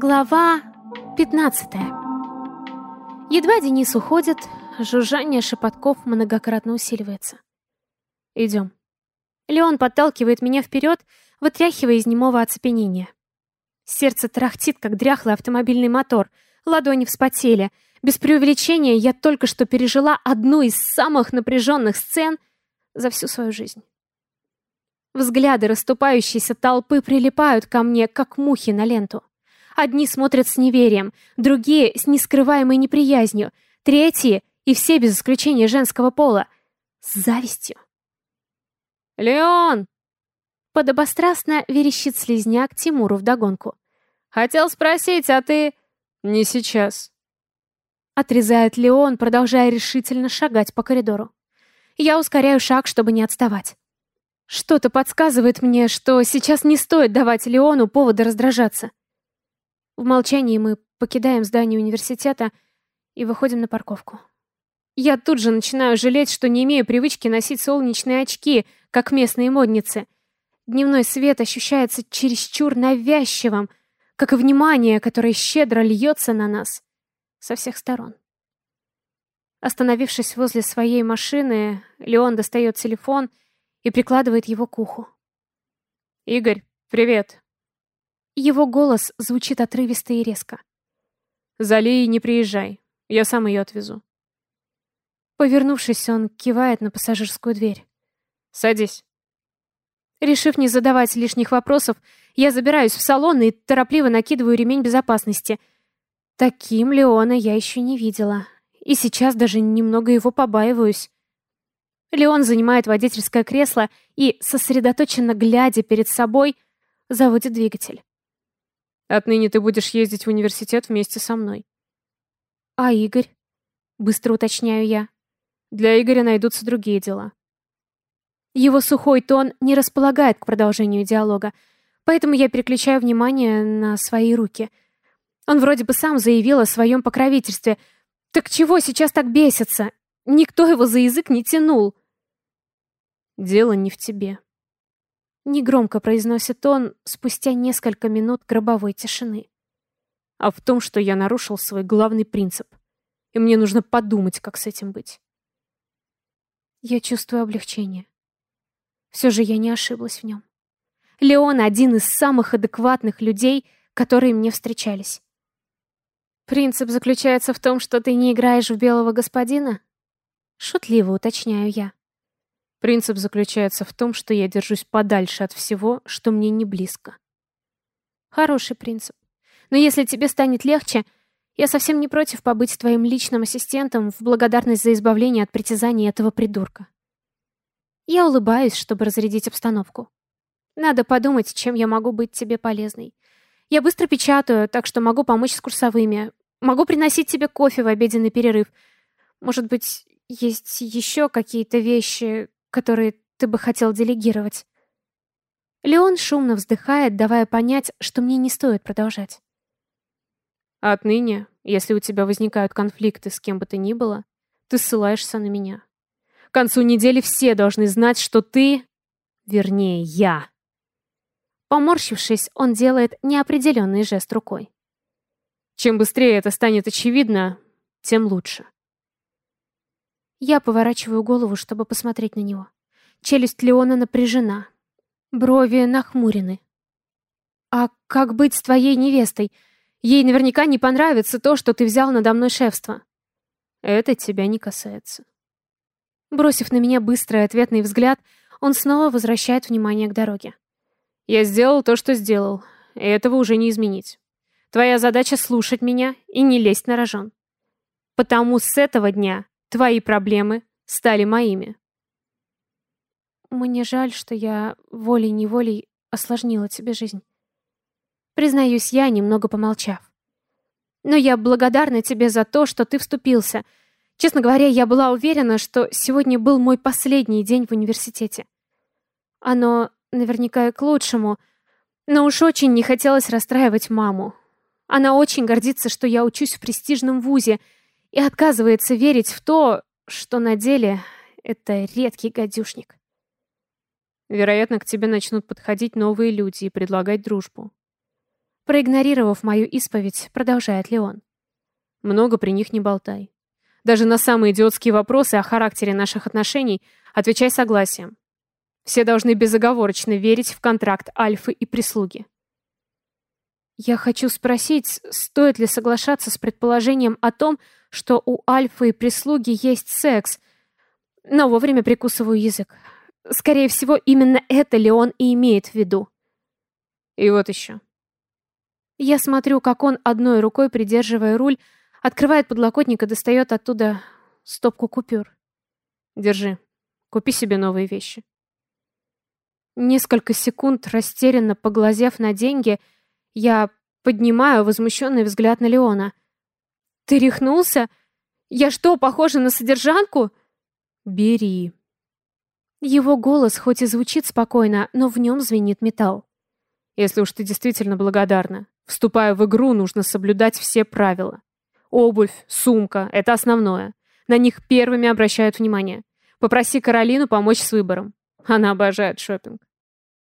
Глава 15 Едва Денис уходит, жужжание шепотков многократно усиливается. Идем. Леон подталкивает меня вперед, вытряхивая из немого оцепенения. Сердце трахтит, как дряхлый автомобильный мотор, ладони вспотели. Без преувеличения я только что пережила одну из самых напряженных сцен за всю свою жизнь. Взгляды расступающейся толпы прилипают ко мне, как мухи на ленту. Одни смотрят с неверием, другие — с нескрываемой неприязнью, третьи, и все без исключения женского пола, с завистью. «Леон!» Подобострастно верещит слезняк Тимуру вдогонку. «Хотел спросить, а ты...» «Не сейчас». Отрезает Леон, продолжая решительно шагать по коридору. Я ускоряю шаг, чтобы не отставать. Что-то подсказывает мне, что сейчас не стоит давать Леону повода раздражаться. В молчании мы покидаем здание университета и выходим на парковку. Я тут же начинаю жалеть, что не имею привычки носить солнечные очки, как местные модницы. Дневной свет ощущается чересчур навязчивым, как и внимание, которое щедро льется на нас со всех сторон. Остановившись возле своей машины, Леон достает телефон и прикладывает его к уху. «Игорь, привет. Его голос звучит отрывисто и резко. «За не приезжай. Я сам ее отвезу». Повернувшись, он кивает на пассажирскую дверь. «Садись». Решив не задавать лишних вопросов, я забираюсь в салон и торопливо накидываю ремень безопасности. Таким Леона я еще не видела. И сейчас даже немного его побаиваюсь. Леон занимает водительское кресло и, сосредоточенно глядя перед собой, заводит двигатель. Отныне ты будешь ездить в университет вместе со мной. А Игорь? Быстро уточняю я. Для Игоря найдутся другие дела. Его сухой тон не располагает к продолжению диалога, поэтому я переключаю внимание на свои руки. Он вроде бы сам заявил о своем покровительстве. Так чего сейчас так бесится? Никто его за язык не тянул. Дело не в тебе. Негромко произносит он спустя несколько минут гробовой тишины. А в том, что я нарушил свой главный принцип. И мне нужно подумать, как с этим быть. Я чувствую облегчение. Все же я не ошиблась в нем. Леон один из самых адекватных людей, которые мне встречались. Принцип заключается в том, что ты не играешь в белого господина? Шутливо уточняю я. Принцип заключается в том, что я держусь подальше от всего, что мне не близко. Хороший принцип. Но если тебе станет легче, я совсем не против побыть твоим личным ассистентом в благодарность за избавление от притязаний этого придурка. Я улыбаюсь, чтобы разрядить обстановку. Надо подумать, чем я могу быть тебе полезной. Я быстро печатаю, так что могу помочь с курсовыми. Могу приносить тебе кофе в обеденный перерыв. Может быть, есть еще какие-то вещи, которые ты бы хотел делегировать. Леон шумно вздыхает, давая понять, что мне не стоит продолжать. Отныне, если у тебя возникают конфликты с кем бы то ни было, ты ссылаешься на меня. К концу недели все должны знать, что ты... Вернее, я. Поморщившись, он делает неопределенный жест рукой. Чем быстрее это станет очевидно, тем лучше. Я поворачиваю голову, чтобы посмотреть на него. Челюсть Леона напряжена. Брови нахмурены. «А как быть с твоей невестой? Ей наверняка не понравится то, что ты взял надо мной шефство». «Это тебя не касается». Бросив на меня быстрый ответный взгляд, он снова возвращает внимание к дороге. «Я сделал то, что сделал, и этого уже не изменить. Твоя задача слушать меня и не лезть на рожон. Потому с этого дня Твои проблемы стали моими. Мне жаль, что я волей-неволей осложнила тебе жизнь. Признаюсь я, немного помолчав. Но я благодарна тебе за то, что ты вступился. Честно говоря, я была уверена, что сегодня был мой последний день в университете. Оно наверняка и к лучшему, но уж очень не хотелось расстраивать маму. Она очень гордится, что я учусь в престижном вузе — и отказывается верить в то, что на деле это редкий гадюшник. Вероятно, к тебе начнут подходить новые люди и предлагать дружбу. Проигнорировав мою исповедь, продолжает Леон. Много при них не болтай. Даже на самые идиотские вопросы о характере наших отношений отвечай согласием. Все должны безоговорочно верить в контракт Альфы и прислуги. Я хочу спросить, стоит ли соглашаться с предположением о том, что у Альфы и прислуги есть секс, но вовремя прикусываю язык. Скорее всего, именно это ли он и имеет в виду. И вот еще. Я смотрю, как он одной рукой, придерживая руль, открывает подлокотник и достает оттуда стопку купюр. Держи. Купи себе новые вещи. Несколько секунд, растерянно поглазев на деньги, я поднимаю возмущенный взгляд на Леона. «Ты рехнулся? Я что, похожа на содержанку?» «Бери». Его голос хоть и звучит спокойно, но в нем звенит металл. «Если уж ты действительно благодарна, вступая в игру, нужно соблюдать все правила. Обувь, сумка — это основное. На них первыми обращают внимание. Попроси Каролину помочь с выбором. Она обожает шопинг.